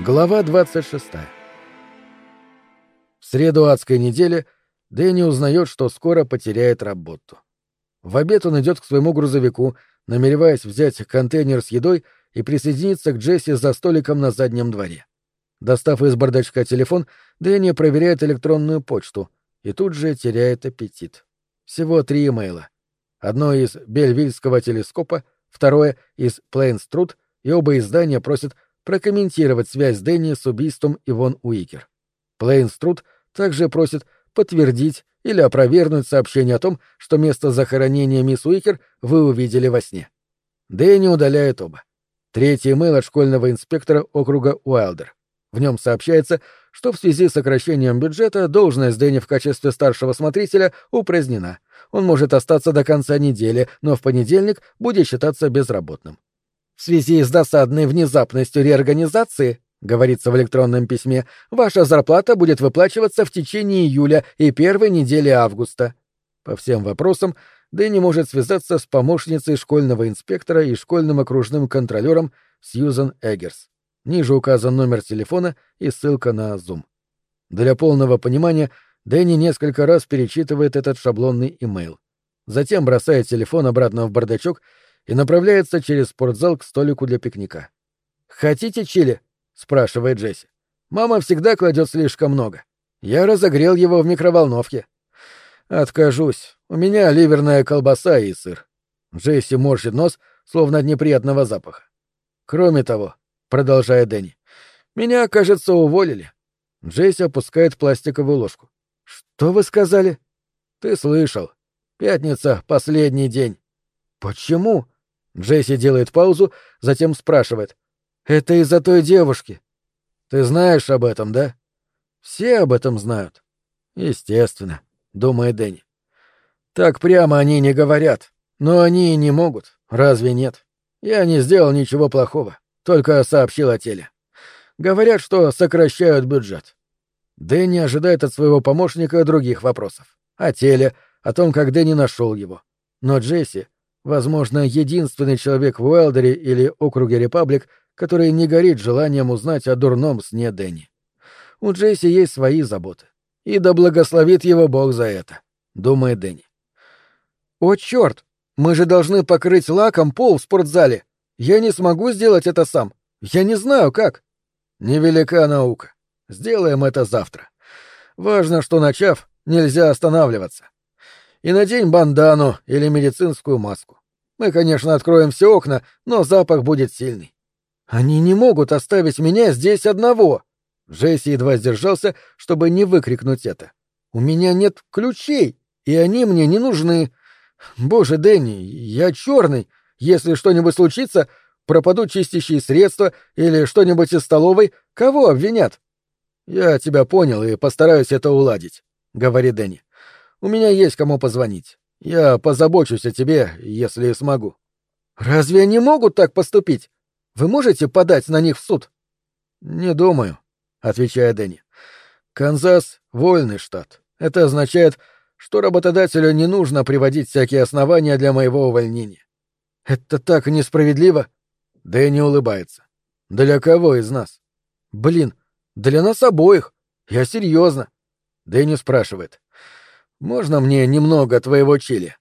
Глава 26. В среду адской недели Дэнни узнает, что скоро потеряет работу. В обед он идет к своему грузовику, намереваясь взять контейнер с едой и присоединиться к Джесси за столиком на заднем дворе. Достав из бардачка телефон, Дэнни проверяет электронную почту и тут же теряет аппетит. Всего три имейла. Одно из Бельвильского телескопа, второе — из Плейнструд, и оба издания просят прокомментировать связь Дэнни с убийством Ивон Уикер. Плейнструд также просит подтвердить или опровергнуть сообщение о том, что место захоронения мисс Уикер вы увидели во сне. Дэнни удаляет оба. Третий имейл от школьного инспектора округа Уайлдер. В нем сообщается, что в связи с сокращением бюджета должность Дэнни в качестве старшего смотрителя упразднена. Он может остаться до конца недели, но в понедельник будет считаться безработным. В связи с досадной внезапностью реорганизации, говорится в электронном письме, ваша зарплата будет выплачиваться в течение июля и первой недели августа. По всем вопросам Дэнни может связаться с помощницей школьного инспектора и школьным окружным контролером Сьюзан Эггерс. Ниже указан номер телефона и ссылка на Zoom. Для полного понимания Дэнни несколько раз перечитывает этот шаблонный имейл. Затем бросает телефон обратно в бардачок и направляется через спортзал к столику для пикника. «Хотите чили?» — спрашивает Джесси. «Мама всегда кладет слишком много. Я разогрел его в микроволновке». «Откажусь. У меня ливерная колбаса и сыр». Джесси морщит нос, словно от неприятного запаха. «Кроме того», — продолжает Дэнни, — «меня, кажется, уволили». Джесси опускает пластиковую ложку. «Что вы сказали?» «Ты слышал. Пятница — последний день». «Почему?» Джесси делает паузу, затем спрашивает. «Это из-за той девушки?» «Ты знаешь об этом, да?» «Все об этом знают». «Естественно», — думает Дэнни. «Так прямо они не говорят. Но они и не могут. Разве нет? Я не сделал ничего плохого, только сообщил о теле. Говорят, что сокращают бюджет». Дэнни ожидает от своего помощника других вопросов. О теле, о том, как Дэнни нашел его. Но Джесси Возможно, единственный человек в Уэлдере или округе Репаблик, который не горит желанием узнать о дурном сне Дэнни. У Джесси есть свои заботы. И да благословит его Бог за это, — думает Дэнни. «О, черт! Мы же должны покрыть лаком пол в спортзале. Я не смогу сделать это сам. Я не знаю, как». «Невелика наука. Сделаем это завтра. Важно, что, начав, нельзя останавливаться и надень бандану или медицинскую маску. Мы, конечно, откроем все окна, но запах будет сильный. Они не могут оставить меня здесь одного. Джесси едва сдержался, чтобы не выкрикнуть это. У меня нет ключей, и они мне не нужны. Боже, Дэнни, я черный. Если что-нибудь случится, пропадут чистящие средства или что-нибудь из столовой, кого обвинят? Я тебя понял и постараюсь это уладить, говорит Дэнни. У меня есть кому позвонить. Я позабочусь о тебе, если смогу. Разве они могут так поступить? Вы можете подать на них в суд? Не думаю, отвечает Дэнни. Канзас — вольный штат. Это означает, что работодателю не нужно приводить всякие основания для моего увольнения. Это так несправедливо. Дэнни улыбается. Для кого из нас? Блин, для нас обоих. Я серьезно. Дэнни спрашивает. Можно мне немного твоего чили?